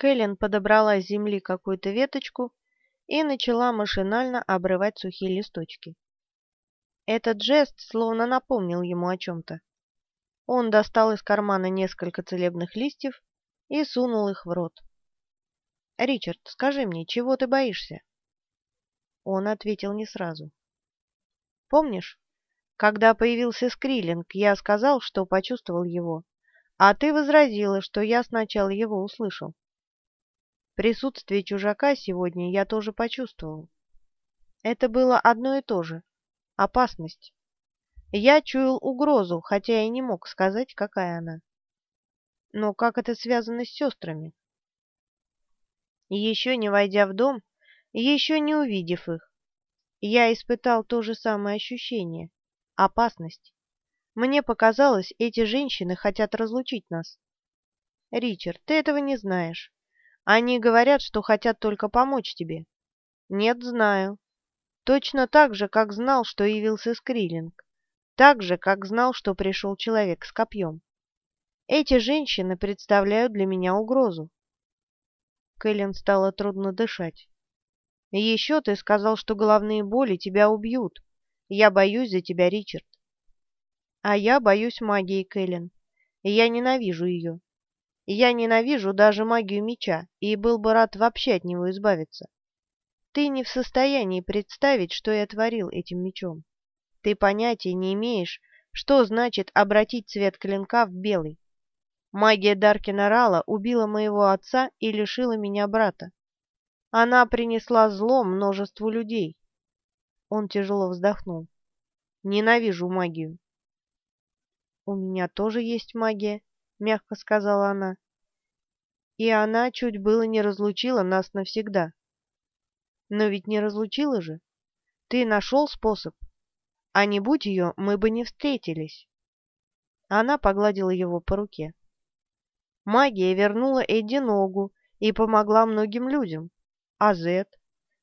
Кэлен подобрала с земли какую-то веточку и начала машинально обрывать сухие листочки. Этот жест словно напомнил ему о чем-то. Он достал из кармана несколько целебных листьев и сунул их в рот. «Ричард, скажи мне, чего ты боишься?» Он ответил не сразу. «Помнишь, когда появился Скриллинг, я сказал, что почувствовал его, а ты возразила, что я сначала его услышал. Присутствие чужака сегодня я тоже почувствовал. Это было одно и то же — опасность. Я чуял угрозу, хотя и не мог сказать, какая она. Но как это связано с сестрами? Еще не войдя в дом, еще не увидев их, я испытал то же самое ощущение — опасность. Мне показалось, эти женщины хотят разлучить нас. Ричард, ты этого не знаешь. Они говорят, что хотят только помочь тебе. Нет, знаю. Точно так же, как знал, что явился Скриллинг. Так же, как знал, что пришел человек с копьем. Эти женщины представляют для меня угрозу. Кэлен стало трудно дышать. еще ты сказал, что головные боли тебя убьют. Я боюсь за тебя, Ричард. А я боюсь магии, Кэлен. Я ненавижу ее. Я ненавижу даже магию меча и был бы рад вообще от него избавиться. Ты не в состоянии представить, что я творил этим мечом. Ты понятия не имеешь, что значит обратить цвет клинка в белый. Магия Даркина Рала убила моего отца и лишила меня брата. Она принесла зло множеству людей. Он тяжело вздохнул. Ненавижу магию. «У меня тоже есть магия», — мягко сказала она. «И она чуть было не разлучила нас навсегда». «Но ведь не разлучила же. Ты нашел способ. А не будь ее, мы бы не встретились». Она погладила его по руке. Магия вернула Эдди ногу и помогла многим людям. А Зет?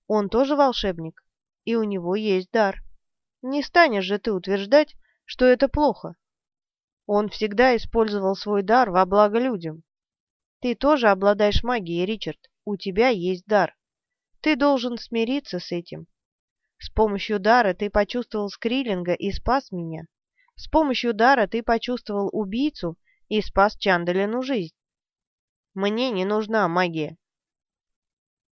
Он тоже волшебник, и у него есть дар. Не станешь же ты утверждать, что это плохо. Он всегда использовал свой дар во благо людям. Ты тоже обладаешь магией, Ричард. У тебя есть дар. Ты должен смириться с этим. С помощью дара ты почувствовал Скриллинга и спас меня. С помощью дара ты почувствовал убийцу и спас Чандалину жизнь. Мне не нужна магия.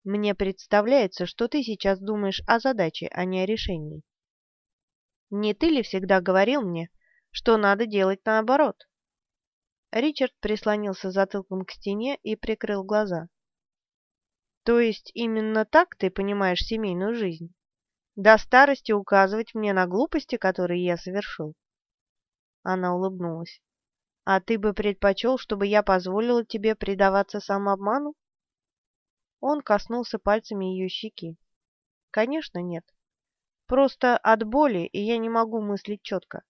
Мне представляется, что ты сейчас думаешь о задаче, а не о решении. Не ты ли всегда говорил мне, что надо делать наоборот? Ричард прислонился затылком к стене и прикрыл глаза. То есть именно так ты понимаешь семейную жизнь? До старости указывать мне на глупости, которые я совершил? Она улыбнулась. А ты бы предпочел, чтобы я позволила тебе предаваться самообману? Он коснулся пальцами ее щеки. Конечно, нет. Просто от боли, и я не могу мыслить четко.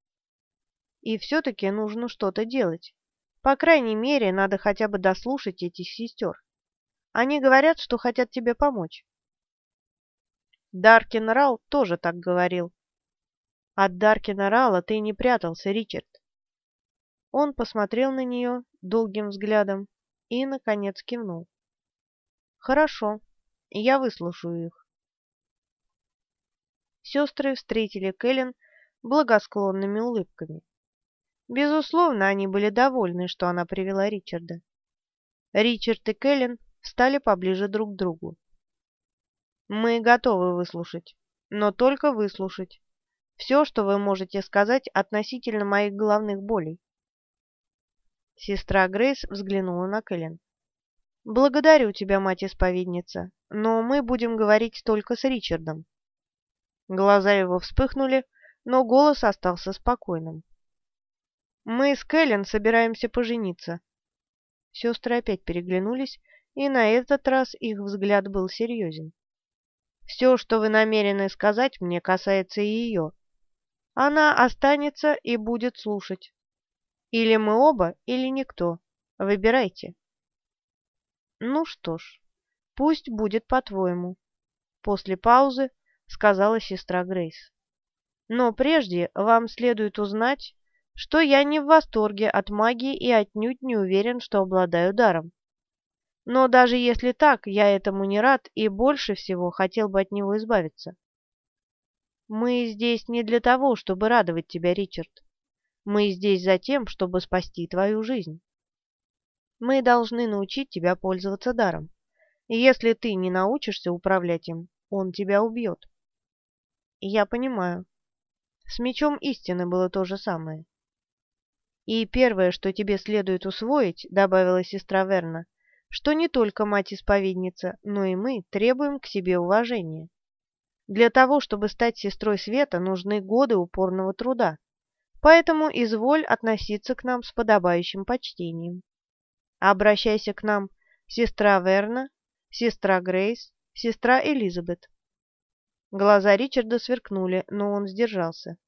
И все-таки нужно что-то делать. По крайней мере, надо хотя бы дослушать этих сестер. Они говорят, что хотят тебе помочь. Даркин Рал тоже так говорил. От Даркина Рала ты не прятался, Ричард. Он посмотрел на нее долгим взглядом и, наконец, кивнул. «Хорошо, я выслушаю их». Сестры встретили Кэлен благосклонными улыбками. Безусловно, они были довольны, что она привела Ричарда. Ричард и Кэлен встали поближе друг к другу. «Мы готовы выслушать, но только выслушать. Все, что вы можете сказать относительно моих головных болей. Сестра Грейс взглянула на Кэлен. «Благодарю тебя, мать-исповедница, но мы будем говорить только с Ричардом». Глаза его вспыхнули, но голос остался спокойным. «Мы с Кэлен собираемся пожениться». Сестры опять переглянулись, и на этот раз их взгляд был серьезен. «Все, что вы намерены сказать мне, касается и ее. Она останется и будет слушать. Или мы оба, или никто. Выбирайте. Ну что ж, пусть будет по-твоему. После паузы сказала сестра Грейс. Но прежде вам следует узнать, что я не в восторге от магии и отнюдь не уверен, что обладаю даром. Но даже если так, я этому не рад и больше всего хотел бы от него избавиться. Мы здесь не для того, чтобы радовать тебя, Ричард. Мы здесь за тем, чтобы спасти твою жизнь. Мы должны научить тебя пользоваться даром. Если ты не научишься управлять им, он тебя убьет. Я понимаю. С мечом истины было то же самое. И первое, что тебе следует усвоить, добавила сестра Верна, что не только мать-исповедница, но и мы требуем к себе уважения. Для того, чтобы стать сестрой света, нужны годы упорного труда. Поэтому изволь относиться к нам с подобающим почтением. Обращайся к нам сестра Верна, сестра Грейс, сестра Элизабет. Глаза Ричарда сверкнули, но он сдержался.